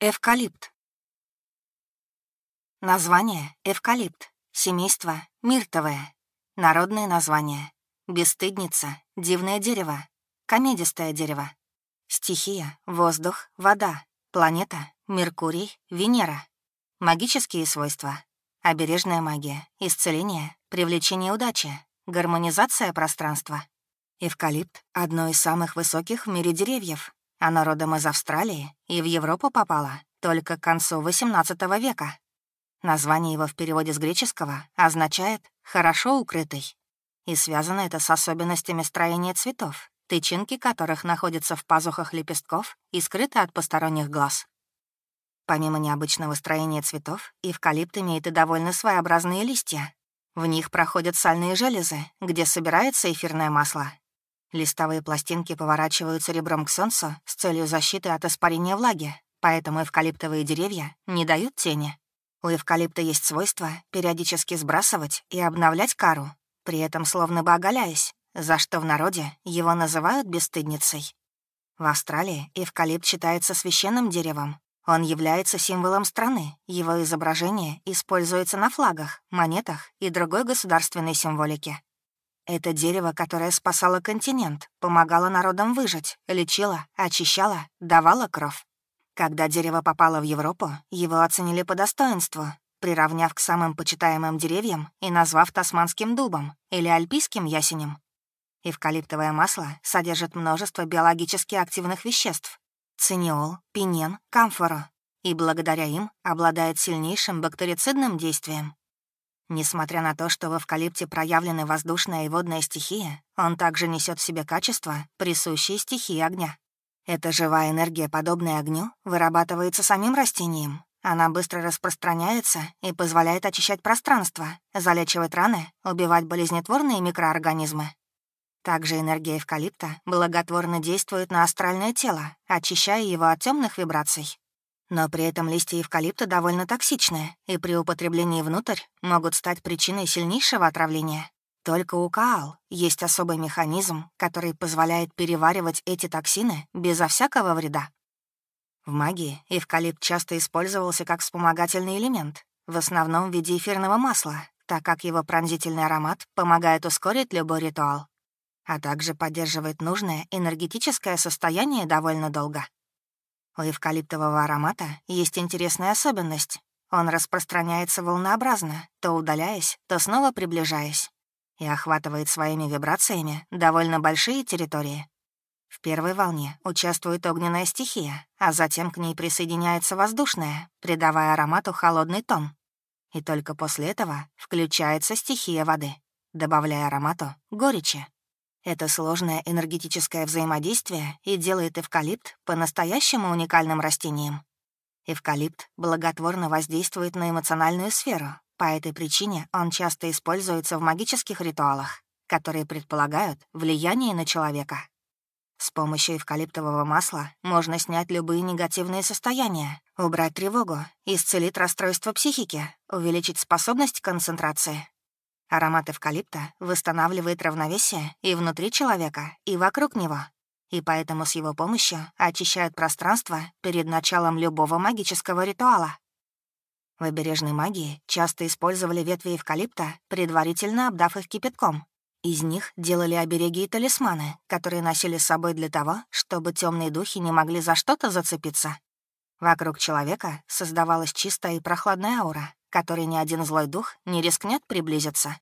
Эвкалипт. Название — эвкалипт. Семейство — миртовое. Народное название — бесстыдница, дивное дерево, комедистое дерево. Стихия — воздух, вода. Планета — Меркурий, Венера. Магические свойства — обережная магия, исцеление, привлечение удачи, гармонизация пространства. Эвкалипт — одно из самых высоких в мире деревьев, она родом из Австралии и в Европу попала только к концу XVIII века. Название его в переводе с греческого означает «хорошо укрытый». И связано это с особенностями строения цветов, тычинки которых находятся в пазухах лепестков и скрыты от посторонних глаз. Помимо необычного строения цветов, эвкалипт имеет и довольно своеобразные листья. В них проходят сальные железы, где собирается эфирное масло, Листовые пластинки поворачиваются ребром к солнцу с целью защиты от испарения влаги, поэтому эвкалиптовые деревья не дают тени. У эвкалипта есть свойство периодически сбрасывать и обновлять кару, при этом словно бы оголяясь, за что в народе его называют бесстыдницей. В Австралии эвкалипт считается священным деревом. Он является символом страны, его изображение используется на флагах, монетах и другой государственной символике. Это дерево, которое спасало континент, помогало народам выжить, лечило, очищало, давало кровь. Когда дерево попало в Европу, его оценили по достоинству, приравняв к самым почитаемым деревьям и назвав тасманским дубом или альпийским ясенем. Эвкалиптовое масло содержит множество биологически активных веществ — циниол, пинен, камфору, и благодаря им обладает сильнейшим бактерицидным действием. Несмотря на то, что в эвкалипте проявлены воздушная и водная стихия, он также несет в себе качества, присущие стихии огня. Эта живая энергия, подобная огню, вырабатывается самим растением. Она быстро распространяется и позволяет очищать пространство, залечивать раны, убивать болезнетворные микроорганизмы. Также энергия эвкалипта благотворно действует на астральное тело, очищая его от темных вибраций. Но при этом листья эвкалипта довольно токсичны, и при употреблении внутрь могут стать причиной сильнейшего отравления. Только у Каал есть особый механизм, который позволяет переваривать эти токсины безо всякого вреда. В магии эвкалипт часто использовался как вспомогательный элемент, в основном в виде эфирного масла, так как его пронзительный аромат помогает ускорить любой ритуал, а также поддерживает нужное энергетическое состояние довольно долго. У эвкалиптового аромата есть интересная особенность. Он распространяется волнообразно, то удаляясь, то снова приближаясь, и охватывает своими вибрациями довольно большие территории. В первой волне участвует огненная стихия, а затем к ней присоединяется воздушная, придавая аромату холодный тон. И только после этого включается стихия воды, добавляя аромату горечи. Это сложное энергетическое взаимодействие и делает эвкалипт по-настоящему уникальным растением. Эвкалипт благотворно воздействует на эмоциональную сферу, по этой причине он часто используется в магических ритуалах, которые предполагают влияние на человека. С помощью эвкалиптового масла можно снять любые негативные состояния, убрать тревогу, исцелить расстройство психики, увеличить способность к концентрации, Аромат эвкалипта восстанавливает равновесие и внутри человека, и вокруг него, и поэтому с его помощью очищают пространство перед началом любого магического ритуала. В обережной магии часто использовали ветви эвкалипта, предварительно обдав их кипятком. Из них делали обереги и талисманы, которые носили с собой для того, чтобы темные духи не могли за что-то зацепиться. Вокруг человека создавалась чистая и прохладная аура, которой ни один злой дух не рискнет приблизиться.